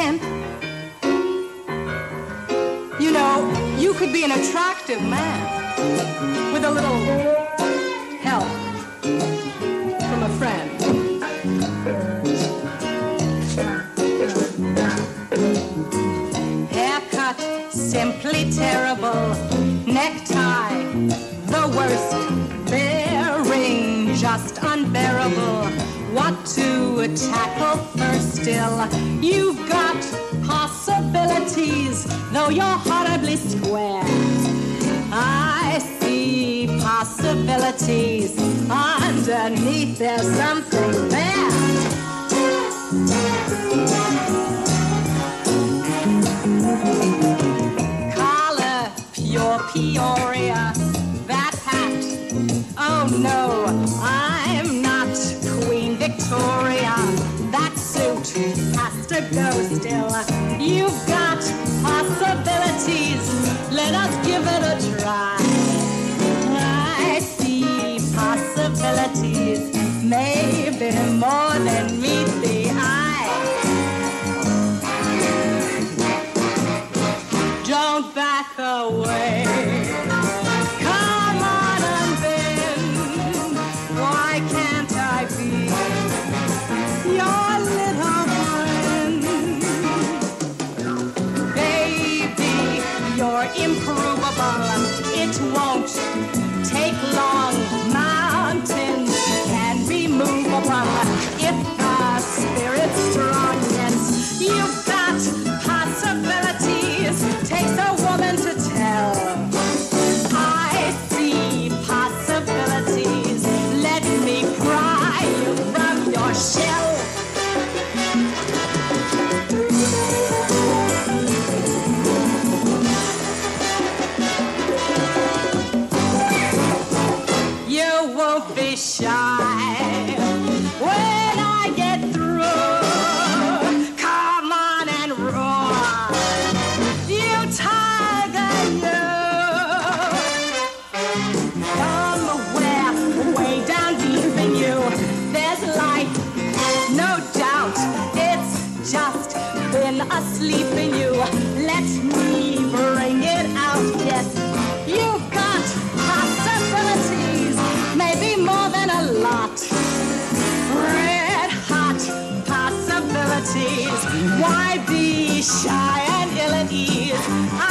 hemp. You know, you could be an attractive man with a little help from a friend. Haircut, simply terrible. Necktie, the worst. Bearing, just unbearable. What to tackle first still? You've got possibilities, though you're horribly square. I see possibilities. Underneath there's something there. Collar, pure Peoria. That hat, oh no, I'm not Queen Victoria. That suit has to go still. You've got possibilities. Let us give it a try. I see possibilities, maybe more than meet the shy when I get through. Come on and roar, you tiger, you. Somewhere way down deep in you, there's no doubt. It's just been asleep in you. Let me bring it Why be shy and ill at ease?